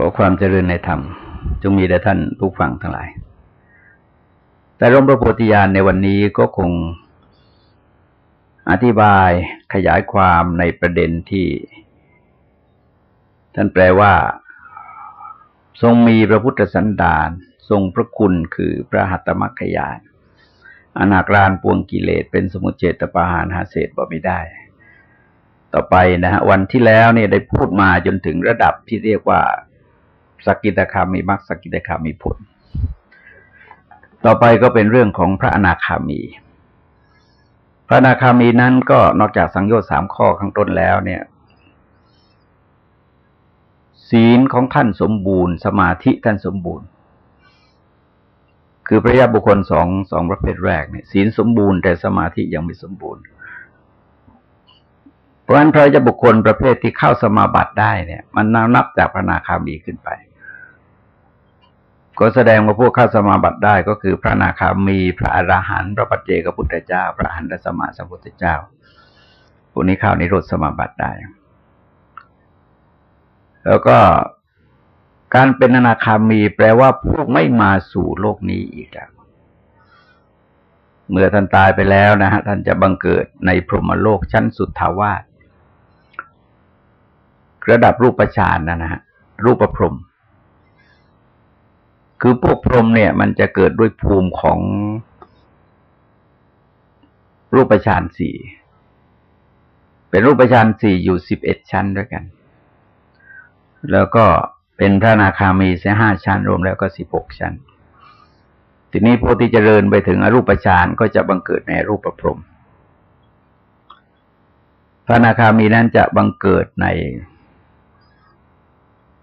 ขอความเจริญในธรรม จงมีแด่ท่านผู้ฟังทั้งหลาย แต่ร่มพระโพธิญาณในวันนี้ก็คงอธิบายขยายความในประเด็นที่ ท่านแปลว่า ทรงมีพระพุทธสันดานทรงพระคุณคือพระหัตถมัคคยานอนาครานปวงกิเลสเป็นสมุทเจตปาหารหาเศษบ่ไม่ได้ ต่อไปนะฮะวันที่แล้วเนี่ยได้พูดมาจนถึงระดับที่เรียกว่า สกิตาคามีมรรคสกิตาคามีผล ต่อไปก็เป็นเรื่องของพระอนาคามี พระอนาคามีนั้นก็นอกจากสังโยชน์สามข้อข้างต้นแล้วเนี่ย ศีลของท่านสมบูรณ์ สมาธิท่านสมบูรณ์ คือพระยาบุคคลสองสองประเภทแรกเนี่ยศีลสมบูรณ์แต่สมาธิยังไม่สมบูรณ์เพราะฉะนั้นพระยาบุคคลประเภทที่เข้าสมาบัติได้เนี่ย มันนับจากพระนาคามีขึ้นไป ก็แสดงว่าพวกเข้าสมาบัติได้ก็คือพระนาคามีพระอรหันต์พระปัจเจกพุทธเจ้า พระหันตสมาสัมพุทธเจ้าพวกนี้เข้านิโรธสมาบัติได้ แล้วก็การเป็นอนาคามีแปลว่าพวกไม่มาสู่โลกนี้อีกแล้วเมื่อท่านตายไปแล้วนะฮะท่านจะบังเกิดในพรหมโลกชั้นสุดทาวาสระดับรูปฌานนะนะฮะรูปประพรหม คือพวกพรหมเนี่ย มันจะเกิดด้วยภูมิของรูปฌานสี่ เป็นรูปฌานสี่อยู่สิบเอ็ดชั้นด้วยกัน แล้วก็เป็นพระนาคามีเสียห้าชั้น รวมแล้วก็สิบหกชั้น ทีนี้โพธิเจริญไปถึงอรูปฌานก็จะบังเกิดในรูปประพรหมพระนาคามีนั้นจะบังเกิดใน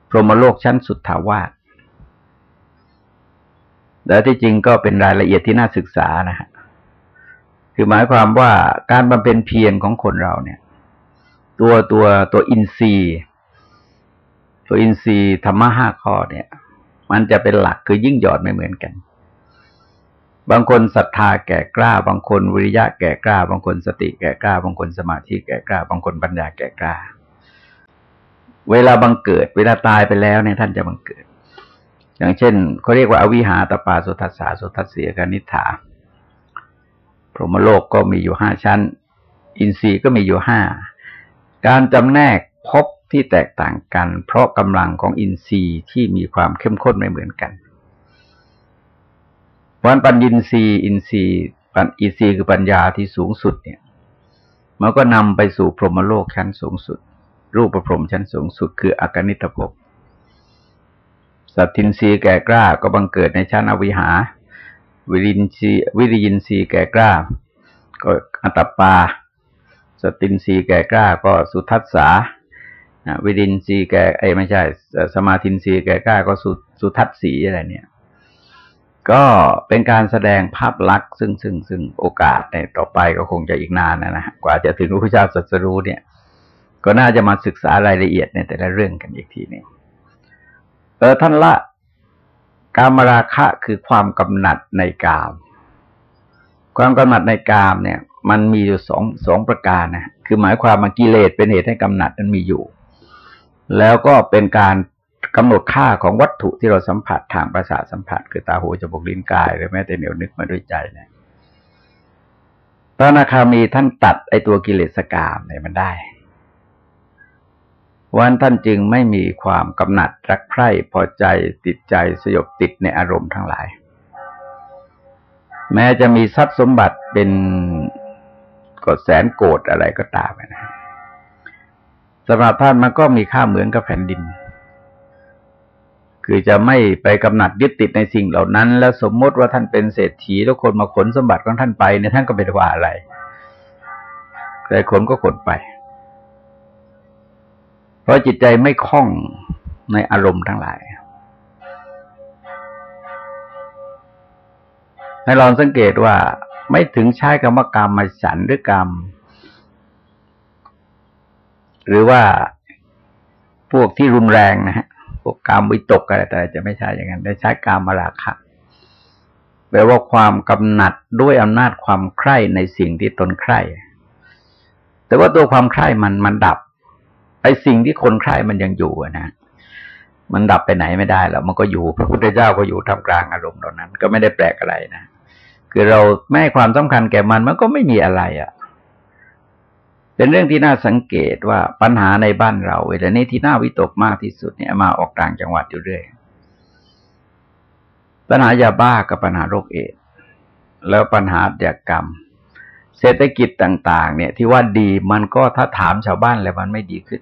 พรหมโลกชั้นสุดถาวาส แต่ที่จริงก็เป็นรายละเอียดที่น่าศึกษานะฮะคือหมายความว่าการบำเพ็ญเพียรของคนเราเนี่ย ตัวตัวตัวอินทรีย์ตัวอินทรีย์ธรรมะห้าข้อเนี่ย มันจะเป็นหลักคือยิ่งหยอดไม่เหมือนกัน บางคนศรัทธาแก่กล้า บางคนวิริยะแก่กล้า บางคนสติแก่กล้า บางคนสมาธิแก่กล้า บางคนปัญญาแก่กล้า เวลาบังเกิด เวลาตายไปแล้วเนี่ยท่านจะบังเกิด อย่างเช่นเขาเรียกว่าอวิหาตปาสุทัสสาสุทัสเสียกนิฐาพรหมโลกก็มีอยู่ห้าชั้น อินทรีย์ก็มีอยู่ห้าการจำแนกพบที่แตกต่างกัน เพราะกำลังของอินทรีย์ที่มีความเข้มข้นไม่เหมือนกันวันปัญญินทรีย์อินทรีย์ปัญอินทรีย์คือปัญญาที่สูงสุดเนี่ย มันก็นำไปสู่พรหมโลกชั้นสูงสุด รูปประพรมชั้นสูงสุด คืออากนิตภพ สัตทินรีแก่กล้าก็บังเกิดในชั้นอวิหา วิรินรีวิริยินรีแก่กล้า ก็อัตปาสตินรีแก่กล้าก็สุทัสสาวิรินรีแก่ไอ้ไม่ใช่ สมาธินรีแก่กล้าก็สุสุทัศสีอะไรเนี่ย ก็เป็นการแสดงภาพลักษณ์ซึ่งซึ่งซึ่งโอกาสในต่อไปก็คงจะอีกนานนะนะกว่าจะถึงพระพุทธเจ้าสัสรู้เนี่ย ก็น่าจะมาศึกษารายละเอียดในแต่ละเรื่องกันอีกทีนึง ออท่านละกามราคะคือความกำหนัดในกาม ความกำหนัดในกามเนี่ย มันมีอยู่สองสองประการนะคือหมายความมากิเลสเป็นเหตุให้กำหนัดนั้นมีอยู่ แล้วก็เป็นการกำหนดค่าของวัตถุที่เราสัมผัสทางประสาทสัมผัส คือตาหูจมูกลิ้นกายหรือแม้แต่เหนียวนึกมาด้วยใจเนี่ยพระนาคามีท่านตัดไอตัวกิเลสกามเนี่ยมันได้ วันท่านจึงไม่มีความกำหนัดรักใคร่พอใจติดใจสยบติดในอารมณ์ทั้งหลาย แม้จะมีทรัพย์สมบัติเป็นกดแสนโกดอะไรก็ตามนะสำหรับท่านมันก็มีค่าเหมือนกับแผ่นดิน คือจะไม่ไปกำหนัดยึดติดในสิ่งเหล่านั้น แล้วสมมติว่าท่านเป็นเศรษฐีแล้วคนมาขนสมบัติของท่านไปเนี่ยท่านก็ไม่ว่าอะไรใครขนก็ขนไป เพราะจิตใจไม่คล่องในอารมณ์ทั้งหลาย ให้ลองสังเกตว่าไม่ถึงใช้กรรมกรรมมาฉันหรือกรรม หรือว่าพวกที่รุนแรงนะฮะพวกกรรมวิตกอะไรแต่จะไม่ใช่อย่างนั้นได้ใช้กรรมมาราคะแปลว่าความกำหนัดด้วยอำนาจความใคร่ในสิ่งที่ตนใคร่แต่ว่าตัวความใคร่มันมันดับ ไอ้สิ่งที่คนใคร่มันยังอยู่นะมันดับไปไหนไม่ได้แล้วมันก็อยู่ พระพุทธเจ้าก็อยู่ท่ามกลางอารมณ์เหล่านั้น ก็ไม่ได้แปลกอะไรนะคือเราไม่ให้ความสำคัญแก่มันมันก็ไม่มีอะไรอะ่ะ เป็นเรื่องที่น่าสังเกตว่าปัญหาในบ้านเราเวลานี้ที่น่าวิตกมากที่สุดเนี่ยมาออกต่างจังหวัดอยู่เรื่อยปัญหายาบ้ากับปัญหาโรคเอดแล้วปัญหาเดียกรรม เศรษฐกิจต่าง ๆ เนี่ย ที่ว่าดีมันก็ถ้าถามชาวบ้านแล้วมันไม่ดีขึ้น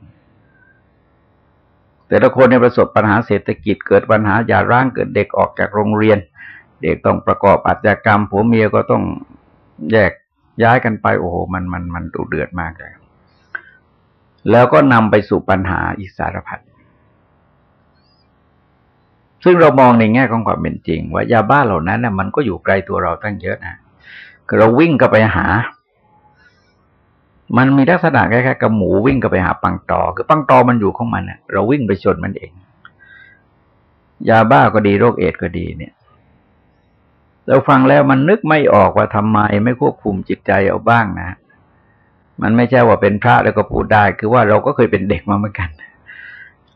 แต่ละคนในประสบปัญหาเศรษฐกิจเกิดปัญหาหย่าร้างเกิดเด็กออกจากโรงเรียน เด็กต้องประกอบอาชญากรรมผัวเมียก็ต้องแยกย้ายกันไปโอ้โหมันมันมันดุเดือดมากเลยแล้วก็นำไปสู่ปัญหาอีกสารพัดซึ่งเรามองในแง่ของความเป็นจริง ว่ายาบ้าเหล่านั้นนะมันก็อยู่ไกลตัวเราตั้งเยอะนะคือเราวิ่งก็ไปหา มันมีลักษณะคล้ายๆกับหมูวิ่งก็ไปหาปังตอ คือปังตอมันอยู่ของมันเเราวิ่งไปชนมันเอง ยาบ้าก็ดีโรคเอดก็ดีเนี่ย เราฟังแล้วมันนึกไม่ออกว่าทำไมไม่ควบคุมจิตใจเอาบ้างนะ มันไม่ใช่ว่าเป็นพระแล้วก็พูดได้ คือว่าเราก็เคยเป็นเด็กมาเหมือนกัน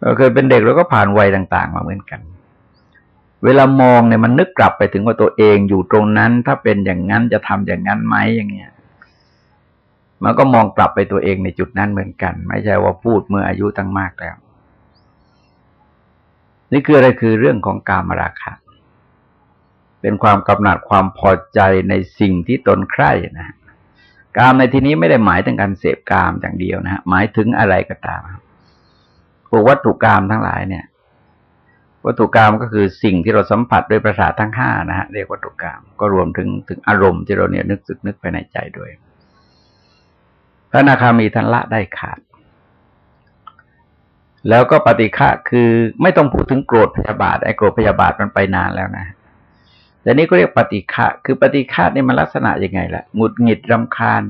เราเคยเป็นเด็กแล้วก็ผ่านวัยต่าง ๆ มาเหมือนกันเวลามองเนี่ยมันนึกกลับไปถึงว่าตัวเองอยู่ตรงนั้น ถ้าเป็นอย่างนั้นจะทำอย่างนั้นไหมอย่างเงี้ย มันก็มองกลับไปตัวเองในจุดนั้นเหมือนกัน ไม่ใช่ว่าพูดเมื่ออายุตั้งมากแล้ว นี่คืออะไรคือเรื่องของกามราคะเป็นความกำหนัดความพอใจในสิ่งที่ตนใคร่นะกามในที่นี้ไม่ได้หมายถึงการเสพกามอย่างเดียวนะฮะหมายถึงอะไรก็ตามพวกวัตถุกรรมทั้งหลายเนี่ย วัตถุกรรมก็คือสิ่งที่เราสัมผัสด้วยประสาททั้งห้านะฮะเรียกวัตถุกรรมก็รวมถึงถึงอารมณ์ที่เราเนี่ยนึกสึกนึกไปในใจด้วย พระนาคามีทันละได้ขาด แล้วก็ปฏิฆะคือไม่ต้องพูดถึงโกรธพยาบาทไอ้โกรธพยาบาทมันไปนานแล้วนะแต่นี้ก็เรียกปฏิฆะคือปฏิฆะนี่มันลักษณะยังไงล่ะหงุดหงิดรำคาญ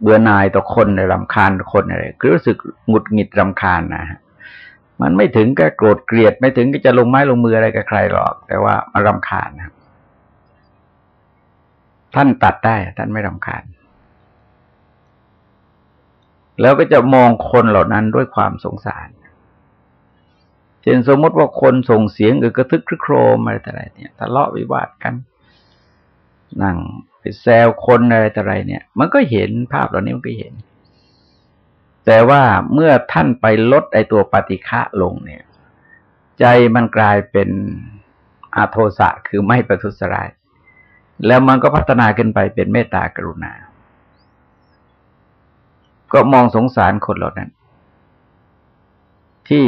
เบื่อหน่ายต่อคนรำคาญคนอะไรคือรู้สึกหงุดหงิดรำคาญนะฮะมันไม่ถึงกับโกรธเกลียด ไม่ถึงก็จะลงไม้ลงมืออะไรกับใครหรอก แต่ว่ามารำคาญนะท่านตัดได้ ท่านไม่รำคาญ แล้วก็จะมองคนเหล่านั้นด้วยความสงสาร เช่นสมมติว่าคนส่งเสียงหรือกระทึกครึกโครมอะไรต่ออะไรเนี่ยทะเลาะวิวาทกัน นั่งไปแซวคนอะไรต่ออะไรเนี่ย มันก็เห็นภาพเหล่านี้มันก็เห็น แต่ว่าเมื่อท่านไปลดไอตัวปฏิฆะลงเนี่ย ใจมันกลายเป็นอาโทสะคือไม่ประทุษร้าย แล้วมันก็พัฒนาขึ้นไปเป็นเมตตากรุณา ก็มองสงสารคนเหล่านั้น ที่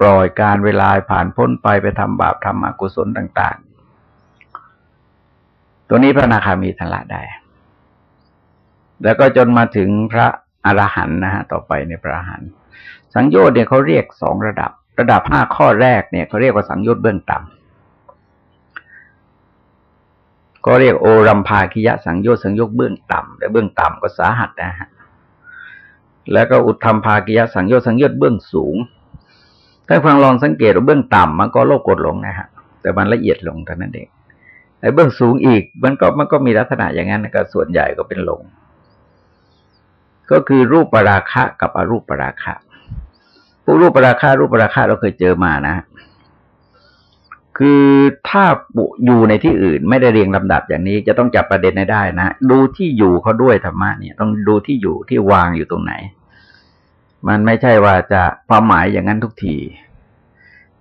ปล่อยการเวลาผ่านพ้นไปไปทำบาปทำอกุศลต่าง ๆ ตัวนี้พระนาคามีทันละได้ แล้วก็จนมาถึงพระอรหันต์นะฮะต่อไปในพระอรหันต์สังโยชน์เนี่ยเขาเรียกสองระดับ ระดับห้าข้อแรกเนี่ยเขาเรียกว่าสังโยชน์เบื้องต่ำก็เรียกโอรัมภาคิยะสังโยชน์สังโยชน์เบื้องต่ำแต่เบื้องต่ำก็สาหัสนะฮะ แล้วก็อุทธรรมภากิยสังโยชน์สังโยชน์เบื้องสูง ถ้าฟังลองสังเกตว่าเบื้องต่ำมันก็โลภกดหลงนะฮะ แต่มันละเอียดลงเท่านั้นเองไอ้เบื้องสูงอีกมันก็มันก็มีลักษณะอย่างนั้นก็ส่วนใหญ่ก็เป็นหลง ก็คือรูปปราคะกับอรูปปราคะพวกรูปปราคะรูปปราคะเราเคยเจอมานะ คือถ้าอยู่ในที่อื่นไม่ได้เรียงลำดับอย่างนี้ จะต้องจับประเด็นให้ได้นะ ดูที่อยู่เขาด้วยธรรมะเนี่ย ต้องดูที่อยู่ที่วางอยู่ตรงไหน มันไม่ใช่ว่าจะความหมายอย่างนั้นทุกที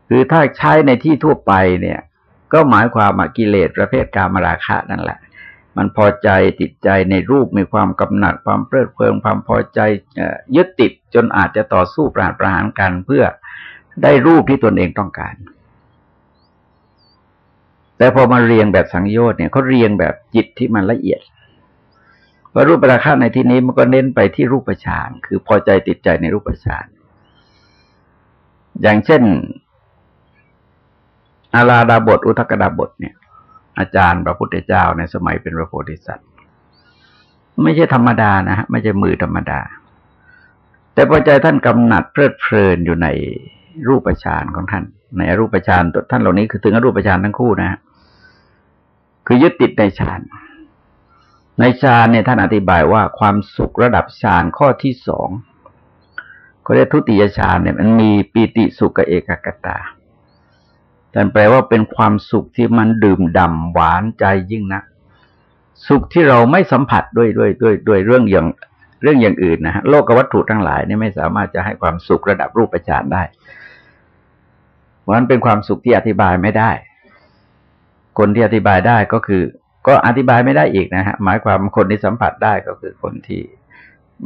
คือถ้าใช้ในที่ทั่วไปเนี่ย ก็หมายความมากิเลสประเภทกามราคะนั่นแหละ มันพอใจติดใจในรูปมีความกำหนัดความเพลิดเพลินความพอใจยึดติดจนอาจจะต่อสู้ปราดประหารกันเพื่อได้รูปที่ตนเองต้องการ แต่พอมาเรียงแบบสังโยชน์เนี่ยเขาเรียงแบบจิตที่มันละเอียด ว่ารูปราคาในที่นี้มันก็เน้นไปที่รูปฌานคือพอใจติดใจในรูปฌานอย่างเช่น อาลาดาบท อุทกดาบทเนี่ย อาจารย์พระพุทธเจ้าในสมัยเป็นพระโพธิสัตว์ไม่ใช่ธรรมดานะฮะไม่ใช่มือธรรมดา แต่พอใจท่านกำหนัดเพลิดเพลินอยู่ในรูปฌานของท่าน ในรูปฌานตัวท่านเหล่านี้คือถึงรูปฌานทั้งคู่นะฮะคือยึดติดในฌาน ในฌานเนี่ยท่านอธิบายว่าความสุขระดับฌานข้อที่สองเขาเรียกทุติยฌานเนี่ยมันมีปีติสุขกับเอกกตาแต่แปลว่าเป็นความสุขที่มันดื่มด่ำหวานใจยิ่งนักสุขที่เราไม่สัมผัสด้วยด้วยด้วยด้วยเรื่องอย่างเรื่องอย่างอื่นนะฮะโลกวัตถุทั้งหลายนี่ไม่สามารถจะให้ความสุขระดับรูปฌานได้เพราะนั้นเป็นความสุขที่อธิบายไม่ได้ คนที่อธิบายได้ก็คือ ก็อธิบายไม่ได้อีกนะฮะหมายความคนที่สัมผัสได้ก็คือคนที่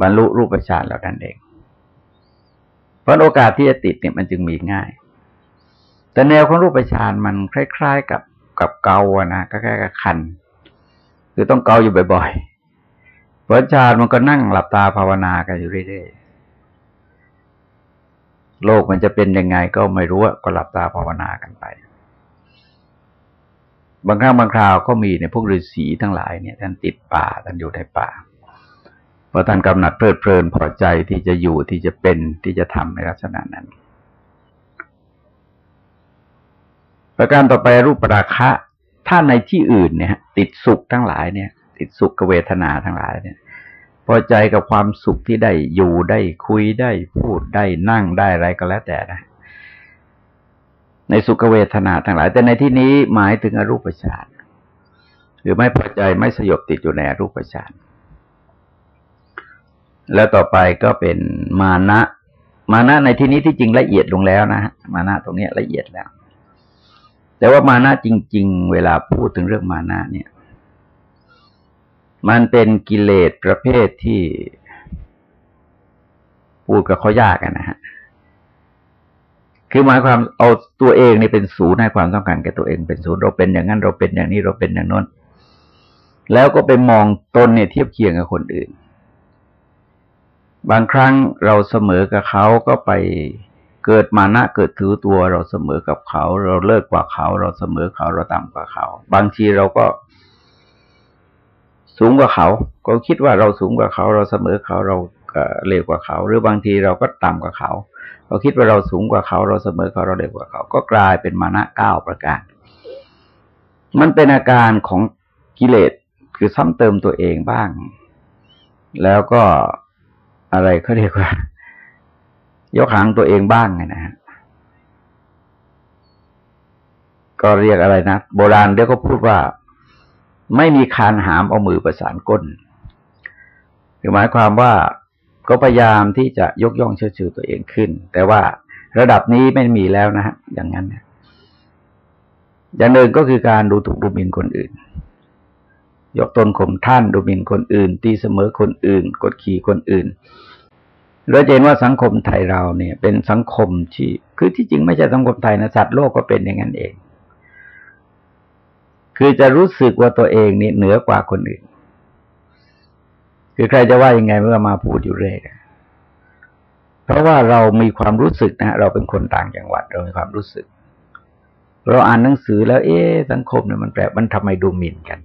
บรรลุรูปฌานแล้วนั่นเอง เพราะโอกาสที่จะติดเนี่ยมันจึงมีง่าย แต่แนวของรูปฌานมันคล้ายๆกับกับเกาอะนะก็แค่กับคัน คือต้องเกาอยู่บ่อยๆพระอาจารย์มันก็นั่งหลับตาภาวนากันอยู่เรื่อยๆโลกมันจะเป็นยังไงก็ไม่รู้ก็หลับตาภาวนากันไป บางครั้งบางคราวก็มีในพวกฤาษีทั้งหลายเนี่ยท่านติดป่าท่านอยู่ในป่าเพราะท่านกำหนัดเพลิดเพลินพอใจที่จะอยู่ที่จะเป็นที่จะทำในลักษณะนั้น ประการต่อไปรูปราคะ ถ้าในที่อื่นเนี่ย ติดสุขทั้งหลายเนี่ย ติดสุขเวทนาทั้งหลายเนี่ยพอใจกับความสุขที่ได้อยู่ได้คุยได้พูดได้นั่งได้อะไรก็แล้วแต่นะ ในสุขเวทนาทั้งหลาย แต่ในที่นี้หมายถึงอรูปฌานหรือไม่พอใจไม่สยบติดอยู่ในอรูปฌานแล้วต่อไปก็เป็นมานะ มานะในที่นี้ที่จริงละเอียดลงแล้วนะมานะตรงนี้ละเอียดแล้ว แต่ว่ามานะจริง ๆ เวลาพูดถึงเรื่องมานะเนี่ย มันเป็นกิเลสประเภทที่พูดกับเขายากนะฮะ คือหมายความเอาตัวเองนี่เป็นศูนย์ให้ความต้องการแก่ตัวเองเป็นศูนย์เราเป็นอย่างนั้นเราเป็นอย่างนี้เราเป็นอย่างนั้นแล้วก็ไปมองตนเนี่ยเทียบเคียงกับคนอื่น บางครั้งเราเสมอกับเขาก็ไปเกิดมานะเกิดถือตัวเราเสมอกับเขา เราเลิกกว่าเขา เราเสมอเขาเราต่ำกว่าเขา บางทีเราก็สูงกว่าเขา ก็คิดว่าเราสูงกว่าเขา เราเสมอเขาเราเลวกว่าเขา หรือบางทีเราก็ต่ำกว่าเขา เราคิดว่าเราสูงกว่าเขา เราเสมอเขาเราเลวกว่าเขา ก็กลายเป็นมานะเก้าประการ มันเป็นอาการของกิเลสคือซ้ำเติมตัวเองบ้าง แล้วก็อะไรเขาเรียกว่า ยกหางตัวเองบ้างไงนะฮะก็เรียกอะไรนะโบราณเดี๋ยวก็พูดว่า ไม่มีคานหามเอามือประสานก้นหมายความว่า ก็พยายามที่จะยกย่องเชื่อชื่อตัวเองขึ้น แต่ว่าระดับนี้ไม่มีแล้วนะฮะอย่างนั้นอย่างหนึ่งก็คือการดูถูกดูหมิ่นคนอื่น ยกตนข่มท่านดูหมิ่นคนอื่น ตีเสมอคนอื่น กดขี่คนอื่นเราเห็นว่าสังคมไทยเราเนี่ย เป็นสังคมที่คือที่จริงไม่ใช่สังคมไทยนะสัตว์โลกก็เป็นอย่างนั้นเอง คือจะรู้สึกว่าตัวเองนี่เหนือกว่าคนอื่น คือใครจะว่ายังไงเมื่อมาพูดอยู่เรื่อยเพราะว่าเรามีความรู้สึกนะเราเป็นคนต่างจังหวัดเรามีความรู้สึก เราอ่านหนังสือแล้ว เอ๊สังคมเนี่ยมันแปลมันทำไมดูหมิ่นกัน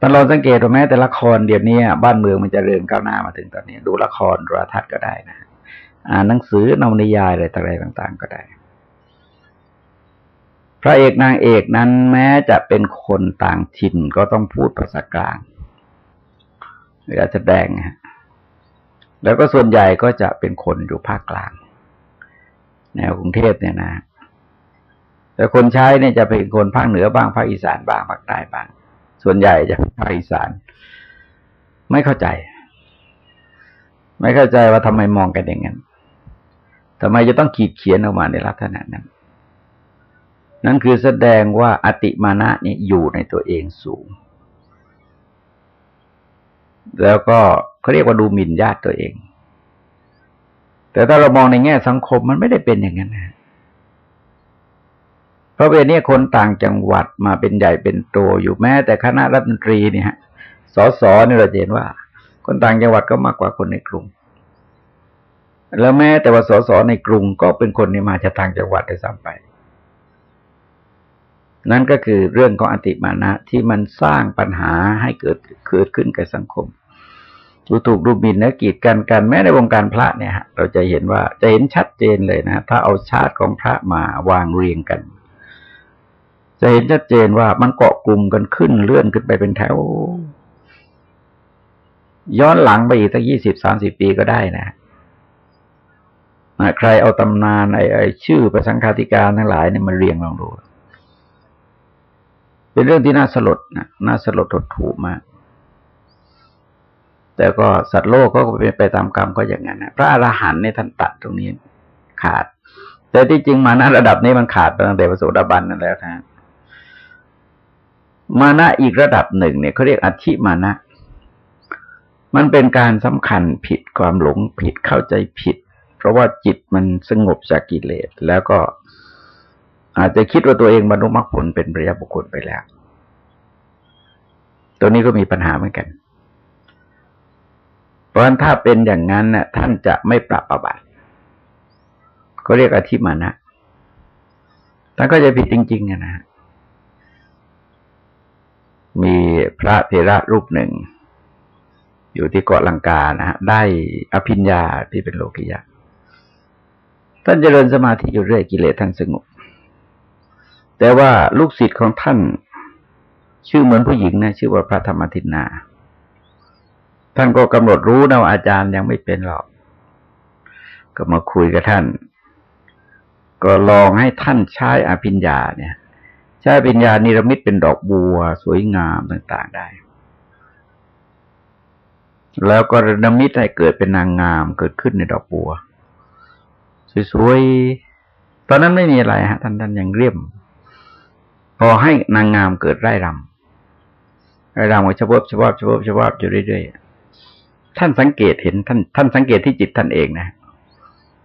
ตอนเราสังเกตว่าแม้แต่ละครเดี๋ยวนี้บ้านเมืองมันจะเริญก้าวหน้ามาถึงตอนนี้ ดูละครดูรทัศน์ก็ได้นะอ่านหนังสือนวนิยายอะไรต่างๆ ก็ได้พระเอกนางเอกนั้นแม้จะเป็นคนต่างถิ่นก็ต้องพูดภาษากลาง เวลาแสดงฮะแล้วก็ส่วนใหญ่ก็จะเป็นคนอยู่ภาคกลาง แนวกรุงเทพเนี่ยนะ แต่คนใช้เนี่ยจะเป็นคนภาคเหนือบ้างภาคอีสานบ้างภาคใต้บ้าง ส่วนใหญ่จะภาคอีสาน ไม่เข้าใจ ไม่เข้าใจว่าทำไมมองกันอย่างนั้นทำไมจะต้องขีดเขียนออกมาในลักษณะนั้น นั่นคือแสดงว่าอติมานะนี่อยู่ในตัวเองสูง แล้วก็เขาเรียกว่าดูหมิ่นญาติตัวเอง แต่ถ้าเรามองในแง่สังคมมันไม่ได้เป็นอย่างนั้นนะเพราะเป็นนี้คนต่างจังหวัดมาเป็นใหญ่เป็นโตอยู่แม้ แต่คณะรัฐมนตรีเนี่ยฮะสสนี่เราเห็นว่า คนต่างจังหวัดก็มากกว่าคนในกรุง แล้วแม้แต่ว่าสสในกรุงก็เป็นคนที่มาจากทางจังหวัดได้ซ้ำไป นั่นก็คือเรื่องของอติมานะที่มันสร้างปัญหาให้เกิดเกิดขึ้นกับสังคมดูถูกดูหมิ่นและกีดกันกันแม้ในวงการพระเนี่ยเราจะเห็นว่าจะเห็นชัดเจนเลยนะถ้าเอาชาติของพระมาวางเรียงกัน จะเห็นชัดเจนว่ามันเกาะกลุ่มกันขึ้นเลื่อนขึ้นไปเป็นแถว ย้อนหลังไปอีกตั้งยี่สิบสามสิบปีก็ได้นะใครเอาตำนานไอ้ชื่อประสังคาธิการทั้งหลายเนี่ยมาเรียงลองดู เป็นเรื่องที่น่าสลดนะน่าสลดหดหูมาก แต่ก็สัตว์โลกก็เป็นไปตามกรรมก็อย่างนั้นนะพระอรหันต์ในท่านตัดตรงนี้ขาด แต่ที่จริงมานะระดับนี้มันขาดตั้งแต่พระโสดาบันนั่นแล้วนะมานะอีกระดับหนึ่งเนี่ยเขาเรียกอธิมานะ มันเป็นการสำคัญผิดความหลงผิดเข้าใจผิด เพราะว่าจิตมันสงบจากกิเลสแล้วก็ อาจจะคิดว่าตัวเองบรรลุมรรคผลเป็นปริยบุคคลไปแล้ว ตัวนี้ก็มีปัญหาเหมือนกัน เพราะฉะนั้นถ้าเป็นอย่างนั้นน่ะ ท่านจะไม่ปรับประบาทก็เรียกอธิมานะท่านก็จะผิดจริงๆนะฮะมีพระเทระรูปหนึ่ง อยู่ที่เกาะลังกานะฮะได้อภิญญาที่เป็นโลกิยะท่านเจริญสมาธิอยู่เรื่อยกิเลสท่านสงบ แต่ว่าลูกศิษย์ของท่าน ชื่อเหมือนผู้หญิงนะชื่อว่าพระธรรมทินนา ท่านก็กำหนดรู้นะว่าอาจารย์ยังไม่เป็นหรอก ก็มาคุยกับท่าน ก็ลองให้ท่านใช้อภิญญาเนี่ยใช้ปัญญานิรมิตเป็นดอกบัว สวยงามต่าง ๆได้ แล้วก็นิรมิตให้เกิดเป็นนางงามเกิดขึ้นในดอกบัว สวยๆ ตอนนั้นไม่มีอะไรฮะท่านท่านยังเรียม พอให้นางงามเกิดไร่รำไร่รำก็ชบชบชบชบอยู่เรื่อยๆท่านสังเกตเห็นท่านท่านสังเกตที่จิตท่านเองนะ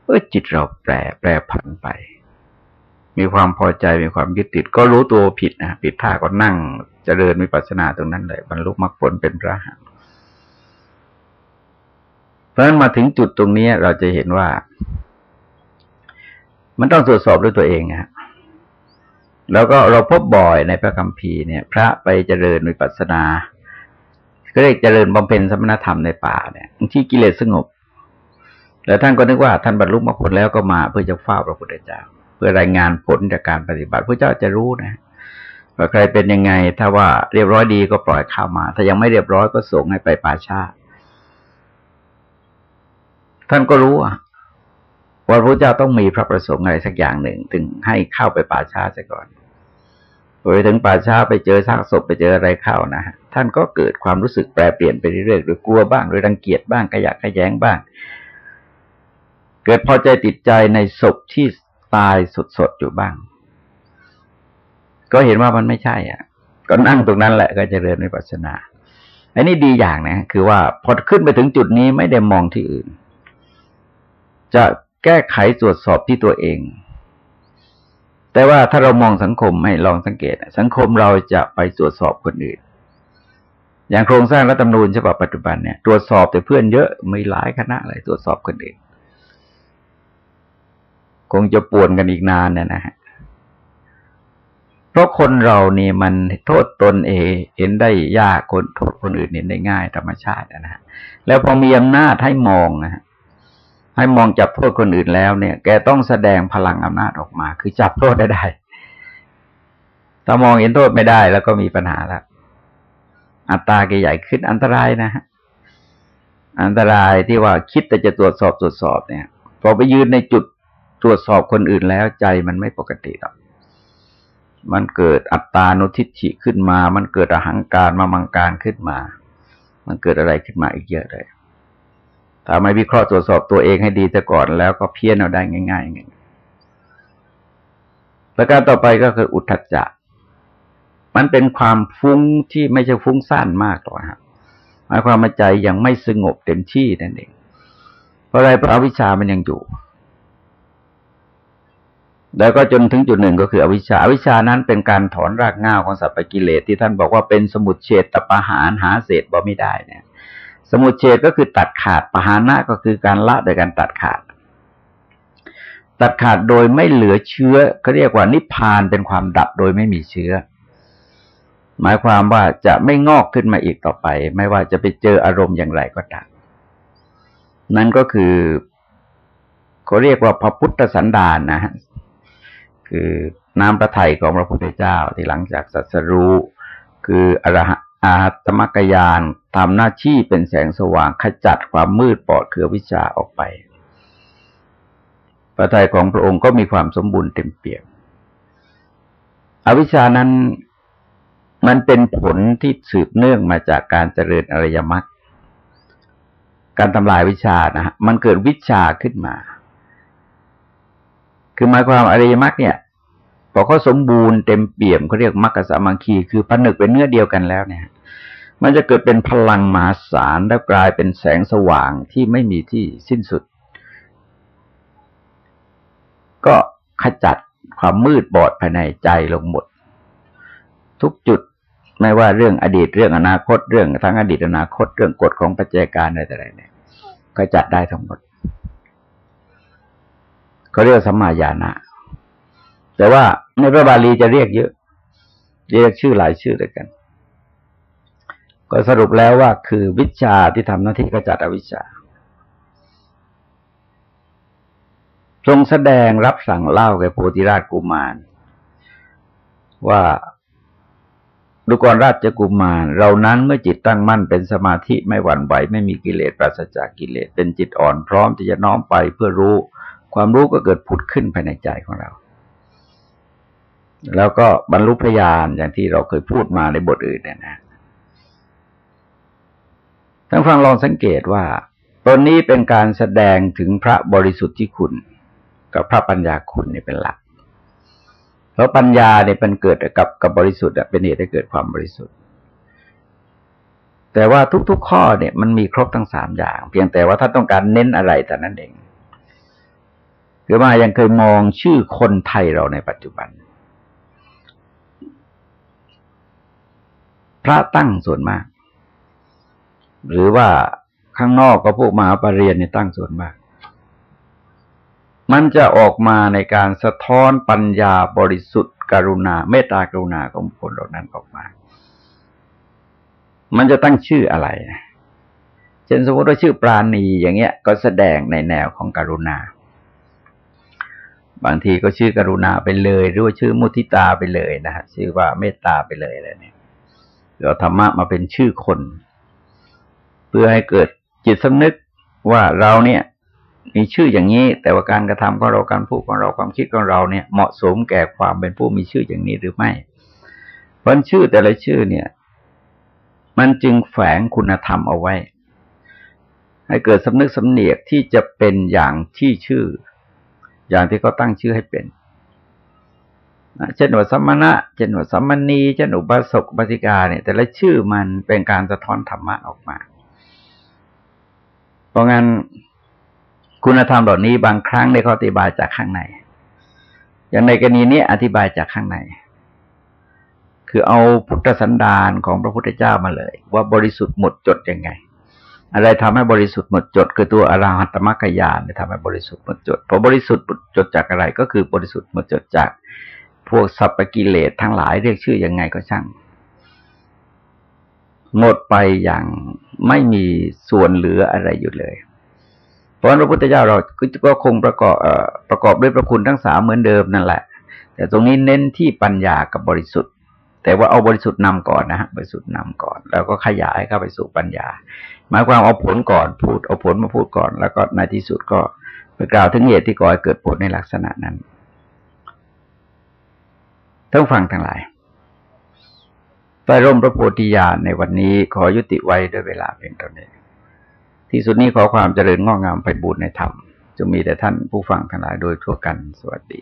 เออจิตเราแปรแปรผันไป มีความพอใจมีความยึดติด ก็รู้ตัวผิดนะผิดท่าก็นั่งจเจริญมีปัสนาตรงนั้นเลยบรรลุมรรคผลเป็นพระหันเพราะฉะนั้นมาถึงจุดตรงนี้เราจะเห็นว่า มันต้องตรวจสอบด้วยตัวเองนะ แล้วก็เราพบบ่อยในพระคัมภีร์เนี่ย พระไปเจริญวิปัสสนาก็เรียกเจริญบำเพ็ญสมณธรรมในป่าเนี่ยที่กิเลสสงบ แล้วท่านก็นึกว่าท่านบรรลุมรรคผลแล้วก็มาเพื่อจะเฝ้าพระพุทธเจ้า เพื่อรายงานผลจากการปฏิบัติพระเจ้าจะรู้นะว่าใครเป็นยังไง ถ้าว่าเรียบร้อยดีก็ปล่อยข้ามา ถ้ายังไม่เรียบร้อยก็ส่งให้ไปป่าชาท่านก็รู้ว่าพระพุทธเจ้าต้องมีพระประสงค์อะไรสักอย่างหนึ่ง ถึงให้เข้าไปป่าชาเสียก่อน ไปถึงป่าช้าไปเจอซากศพไปเจออะไรเข้านะฮะท่านก็เกิดความรู้สึกแปรเปลี่ยนไปเรื่อยๆหรือกลัวบ้างหรือรังเกียจบ้างขยะขยงบ้าง เกิดพอใจติดใจในศพที่ตายสดๆอยู่บ้าง ก็เห็นว่ามันไม่ใช่ อะ ก็นั่งตรงนั้นแหละก็จเจริญวิปัสสนาอันนี้ดีอย่างนะคือว่าพอขึ้นไปถึงจุดนี้ไม่ได้มองที่อื่น จะแก้ไขตรวจสอบที่ตัวเอง แต่ว่าถ้าเรามองสังคมให้ลองสังเกต สังคมเราจะไปตรวจสอบคนอื่น อย่างโครงสร้างรัฐธรรมนูญฉบับปัจจุบันเนี่ยตรวจสอบแต่เพื่อนเยอะมีหลายคณะเลยตรวจสอบคนอื่น คงจะป่วนกันอีกนานเนี่ยนะฮะเพราะคนเรานี่มันโทษตนเองเห็นได้ยากคนโทษคนอื่นเห็นได้ง่ายธรรมชาตินะฮะแล้วพอมีอำนาจให้มองนะฮะ ให้มองจับโทษคนอื่นแล้วเนี่ย แกต้องแสดงพลังอำนาจออกมา คือจับโทษได้ได้ ถ้ามองเห็นโทษไม่ได้แล้วก็มีปัญหาแล้วอัตราแกใหญ่ขึ้นอันตรายนะฮะอันตรายที่ว่าคิดแต่จะตรวจสอบตรวจสอบเนี่ยพอไปยืนในจุดตรวจสอบคนอื่นแล้วใจมันไม่ปกติหรอกมันเกิดอัตตานุทิฏฐิขึ้นมา มันเกิดอหังการมามังการขึ้นมา มันเกิดอะไรขึ้นมาอีกเยอะเลย ถ้าไม่วิเคราะห์ตรวจสอบตัวเองให้ดีแต่ก่อนแล้วก็เพี้ยนเอาได้ง่ายๆอย่างนี้ประการต่อไปก็คืออุทธัจจะ มันเป็นความฟุ้งที่ไม่ใช่ฟุ้งซ่านมากหรอกครับหมายความว่าใจยังไม่สงบเต็มที่นั่นเอง เพราะอะไรเพราะอวิชามันยังอยู่ แล้วก็จนถึงจุดหนึ่งก็คืออวิชชาอวิชานั้นเป็นการถอนรากง่าวของสัพพกิเลสที่ท่านบอกว่าเป็นสมุดเฉดตปะหารหาเศษบ่ไม่ได้เนี่ย มุเฉดก็คือตัดขาดปหานะก็คือการละโดยการตัดขาด ตัดขาดโดยไม่เหลือเชื้อเขาเรียกว่านิพพานเป็นความดับโดยไม่มีเชื้อ หมายความว่าจะไม่งอกขึ้นมาอีกต่อไป ไม่ว่าจะไปเจออารมณ์อย่างไรก็ตามนั่นก็คือเขาเรียกว่าพระพุทธสันดานนะฮะคือน้ำพระทัยของพระพุทธเจ้าที่หลังจากสัสรู้คืออรหั อาตมกยานทำหน้าที่เป็นแสงสว่างขจัดความมืดปอดคือวิชาออกไปพระทัยของพระองค์ก็มีความสมบูรณ์เต็มเปี่ยมอวิชชานั้นมันเป็นผลที่สืบเนื่องมาจากการเจริญอริยมรรคการทำลายวิชานะฮะมันเกิดวิชาขึ้นมา คือหมายความอริยมรรคเนี่ยพอเขาสมบูรณ์เต็มเปี่ยมเขาเรียกมรรคสามังคี คือผนึกเป็นเนื้อเดียวกันแล้วเนี่ย มันจะเกิดเป็นพลังมหาศาลแล้วกลายเป็นแสงสว่างที่ไม่มีที่สิ้นสุด ก็ขจัดความมืดบอดภายในใจลงหมด ทุกจุดไม่ว่าเรื่องอดีตเรื่องอนาคตเรื่องทั้งอดีตอนาคตเรื่องกฎของปัจจัยการอะไรต่ไรเนี่ยก็จัดได้ทั้งหมดเขาเรียกสัมมาญาณะแต่ว่าในพระบาลีจะเรียกเยอะ เรียกชื่อหลายชื่อด้วยกัน ก็สรุปแล้วว่าคือวิชาที่ทำหน้าที่กระจัดอวิชชาทรงแสดงรับสั่งเล่าแก่โพธิราชกุมาร ว่าดูกรราชกุมารเรานั้นเมื่อจิตตั้งมั่นเป็นสมาธิไม่หวั่นไหวไม่มีกิเลสปราศจากกิเลสเป็นจิตอ่อนพร้อมที่จะน้อมไปเพื่อรู้ ความรู้ก็เกิดผุดขึ้นภายในใจของเรา แล้วก็บรรลุพยานอย่างที่เราเคยพูดมาในบทอื่นเนี่ยนะ ทั้งฟังลองสังเกตว่าตอนนี้เป็นการแสดงถึงพระบริสุทธิ์ที่คุณ กับพระปัญญาคุณนี่เป็นหลักเพราะปัญญาเนี่ยเป็นเกิดกับกับบริสุทธิ์เป็นเหตุให้เกิดความบริสุทธิ์ แต่ว่าทุกๆข้อเนี่ยมันมีครบทั้งสามอย่าง เพียงแต่ว่าถ้าต้องการเน้นอะไรแต่นั้นเองคือว่ายังเคยมองชื่อคนไทยเราในปัจจุบัน พระตั้งส่วนมาก หรือว่าข้างนอกก็พวกมหาปรริญญาเนี่ยตั้งส่วนมาก มันจะออกมาในการสะท้อนปัญญาบริสุทธิ์ กรุณาเมตตากรุณาของคนเหล่านั้นออกมา มันจะตั้งชื่ออะไรเช่นสมมติว่าชื่อปราณีอย่างเงี้ย ก็แสดงในแนวของกรุณา บางทีก็ชื่อกรุณาไปเลย หรือว่าชื่อมุทิตาไปเลยนะฮะชื่อว่าเมตตาไปเลยอะไรเนี่ยเราธรรมะมาเป็นชื่อคน พื่อให้เกิดจิตสำนึกว่าเราเนี่ย มีชื่ออย่างนี้ แต่ว่าการกระทำของเราการพูดของเราความคิดของเราเนี่ย เหมาะสมแก่ความเป็นผู้มีชื่ออย่างนี้หรือไม่เพราะชื่อแต่ละชื่อเนี่ย มันจึงแฝงคุณธรรมเอาไว้ ให้เกิดสำนึกสำเนียกที่จะเป็นอย่างที่ชื่อ อย่างที่เขาตั้งชื่อให้เป็นเช่นว่าสมณะเช่นว่าสัมมณีเช่นอุบาสกบาสิกาเนี่ย แต่ละชื่อมันเป็นการสะท้อนธรรมะออกมา เพราะงั้นคุณธรรมเหล่านี้บางครั้งได้ข้ออธิบายจากข้างใน อย่างในกรณีนี้อธิบายจากข้างใน คือเอาพุทธสันดานของพระพุทธเจ้ามาเลย ว่าบริสุทธิ์หมดจดยังไง อะไรทำให้บริสุทธิ์หมดจด คือตัวอรหัตมรรคยานทำให้บริสุทธิ์หมดจดพอบริสุทธิ์หมดจดจากอะไร ก็คือบริสุทธิ์หมดจดจาก พวกสัพพกิเลสทั้งหลายเรียกชื่อยังไงก็ช่างหมดไปอย่าง ไม่มีส่วนเหลืออะไรอยู่เลย เพราะพระพุทธเจ้าเราก็คงประกอบประกอบด้วยพระคุณทั้งสามเหมือนเดิมนั่นแหละ แต่ตรงนี้เน้นที่ปัญญากับบริสุทธิ์ แต่ว่าเอาบริสุทธิ์นำก่อนนะฮะบริสุทธิ์นำก่อน แล้วก็ขยายเข้าไปสู่ปัญญา หมายความเอาผลก่อนพูดเอาผลมาพูดก่อน แล้วก็ในที่สุดก็ไปกล่าวถึงเหตุที่ก่อให้เกิดผลในลักษณะนั้นต้องฟังทั้งหลาย ใต้ร่มพระโพธิญาณในวันนี้ขอยุติไว้ด้วยเวลาเพียงเท่านี้ ที่สุดนี้ขอความเจริญงอกงามไปบูรณนธรรมจะมีแต่ท่านผู้ฟังทั้งหลายโดยทั่วกันสวัสดี